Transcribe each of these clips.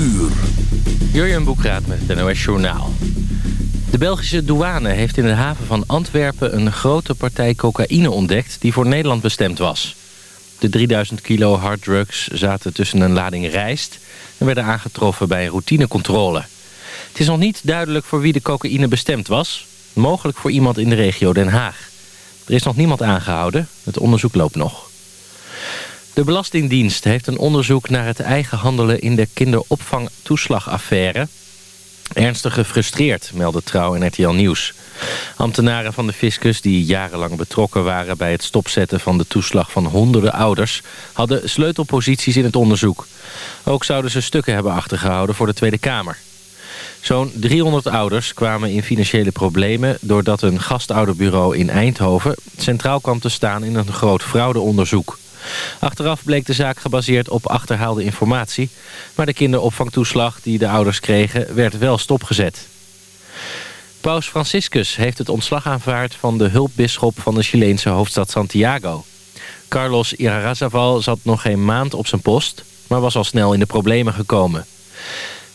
uur. Jurjen Boekraat met het NOS Journaal. De Belgische douane heeft in de haven van Antwerpen... een grote partij cocaïne ontdekt die voor Nederland bestemd was. De 3000 kilo harddrugs zaten tussen een lading rijst... en werden aangetroffen bij een routinecontrole. Het is nog niet duidelijk voor wie de cocaïne bestemd was. Mogelijk voor iemand in de regio Den Haag. Er is nog niemand aangehouden. Het onderzoek loopt nog. De Belastingdienst heeft een onderzoek naar het eigen handelen in de kinderopvangtoeslagaffaire. Ernstig gefrustreerd, meldde Trouw en RTL Nieuws. Ambtenaren van de fiscus die jarenlang betrokken waren bij het stopzetten van de toeslag van honderden ouders... hadden sleutelposities in het onderzoek. Ook zouden ze stukken hebben achtergehouden voor de Tweede Kamer. Zo'n 300 ouders kwamen in financiële problemen... doordat een gastouderbureau in Eindhoven centraal kwam te staan in een groot fraudeonderzoek. Achteraf bleek de zaak gebaseerd op achterhaalde informatie... maar de kinderopvangtoeslag die de ouders kregen werd wel stopgezet. Paus Franciscus heeft het ontslag aanvaard van de hulpbisschop van de Chileense hoofdstad Santiago. Carlos Irarrázaval zat nog geen maand op zijn post, maar was al snel in de problemen gekomen.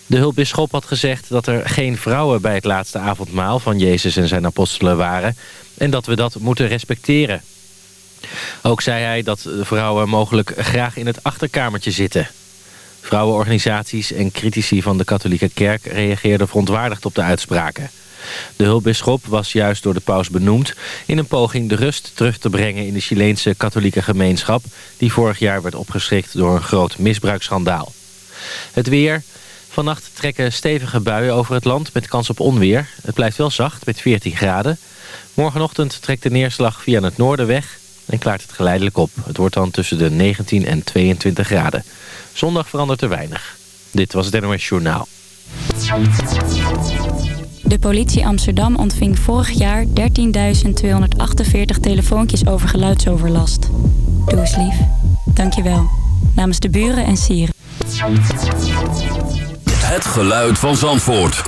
De hulpbisschop had gezegd dat er geen vrouwen bij het laatste avondmaal van Jezus en zijn apostelen waren... en dat we dat moeten respecteren. Ook zei hij dat vrouwen mogelijk graag in het achterkamertje zitten. Vrouwenorganisaties en critici van de katholieke kerk reageerden verontwaardigd op de uitspraken. De hulpbisschop was juist door de paus benoemd... in een poging de rust terug te brengen in de Chileense katholieke gemeenschap... die vorig jaar werd opgeschrikt door een groot misbruiksschandaal. Het weer... Vannacht trekken stevige buien over het land met kans op onweer. Het blijft wel zacht met 14 graden. Morgenochtend trekt de neerslag via het noorden weg en klaart het geleidelijk op. Het wordt dan tussen de 19 en 22 graden. Zondag verandert er weinig. Dit was het NOS Journaal. De politie Amsterdam ontving vorig jaar 13.248 telefoontjes over geluidsoverlast. Doe eens lief. Dankjewel. Namens de buren en sieren. Het geluid van Zandvoort.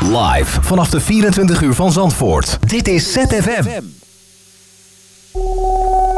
Live vanaf de 24 uur van Zandvoort. Dit is ZFM. Thank you.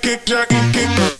kick, Jackie, kick. kick.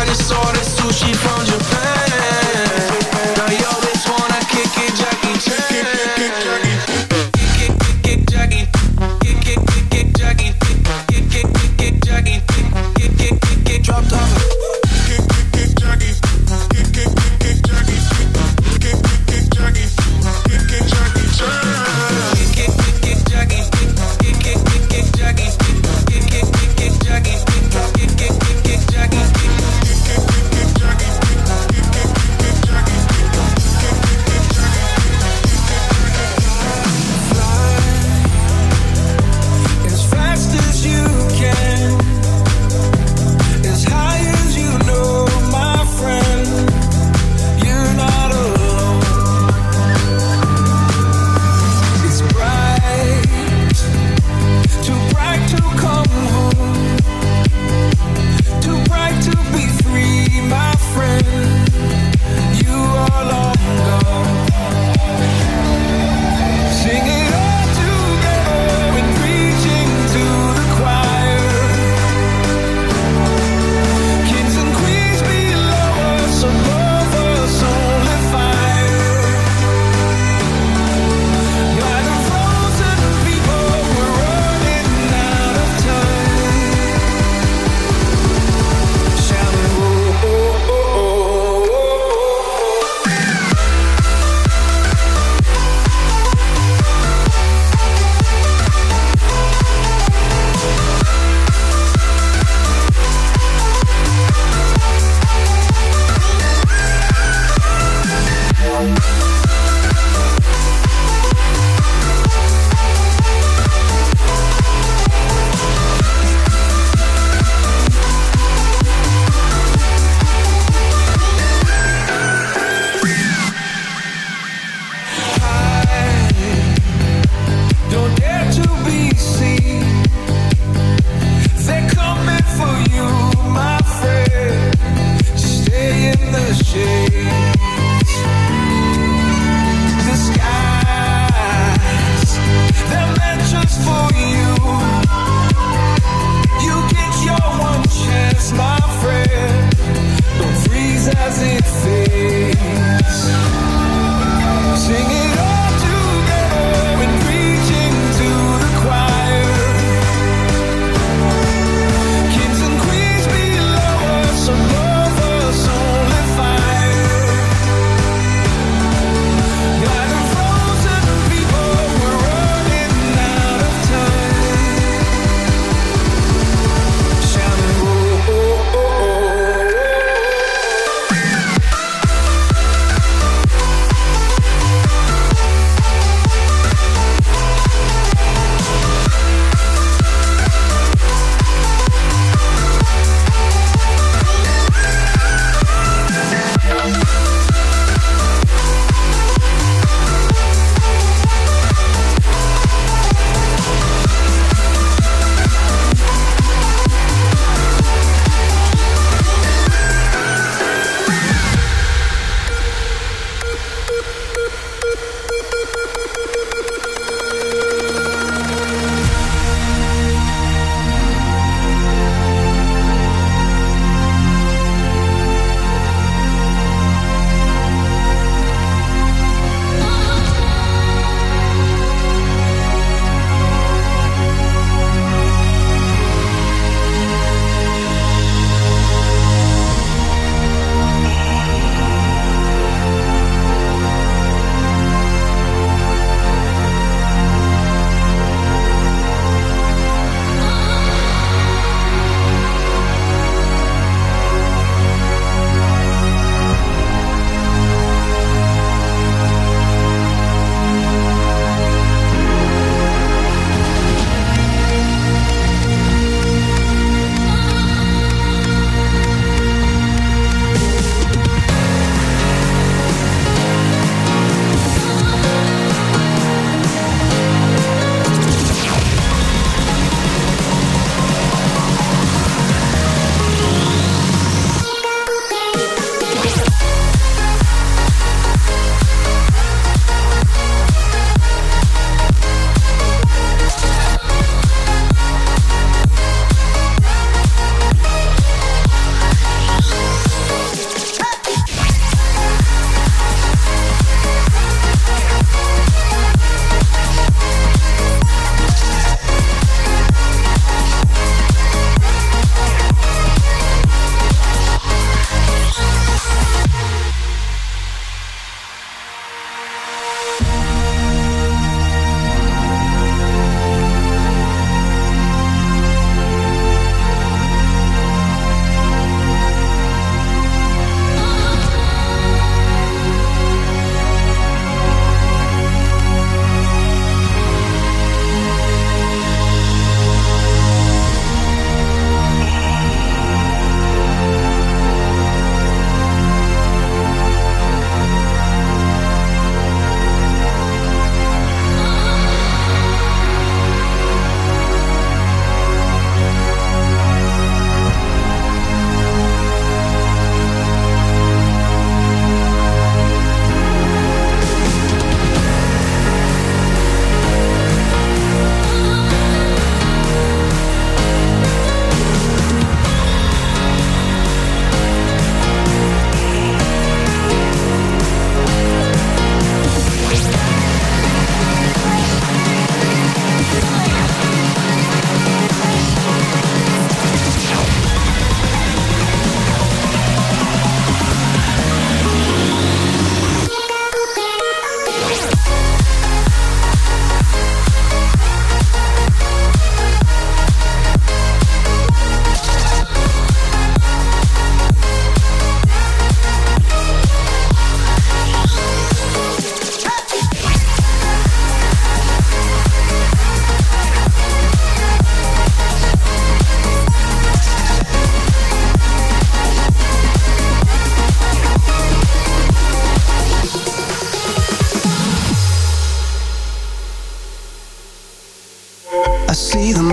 I just ordered sushi from Japan.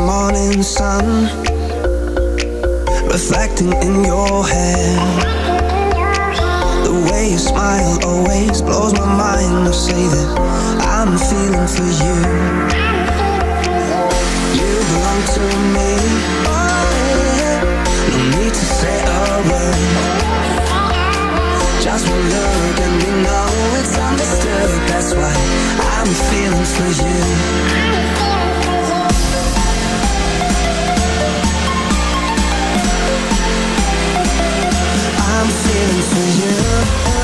Morning sun reflecting in your hair. The way you smile always blows my mind. I say that I'm feeling for you. You belong to me. No need to say a word. Just one look and we know it's understood. That's why I'm feeling for you. feelings for you.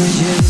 images